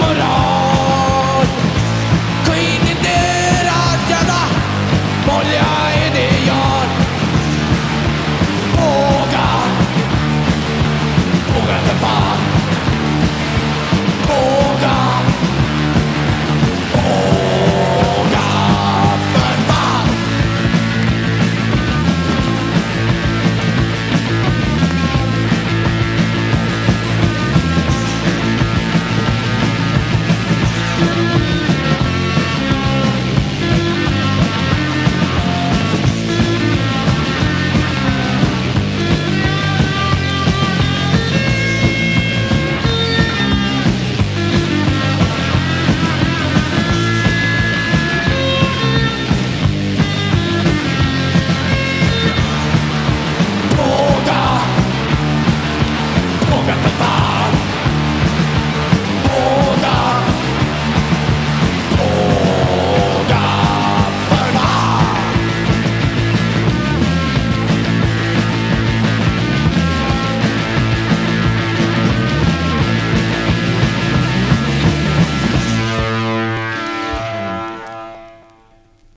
morale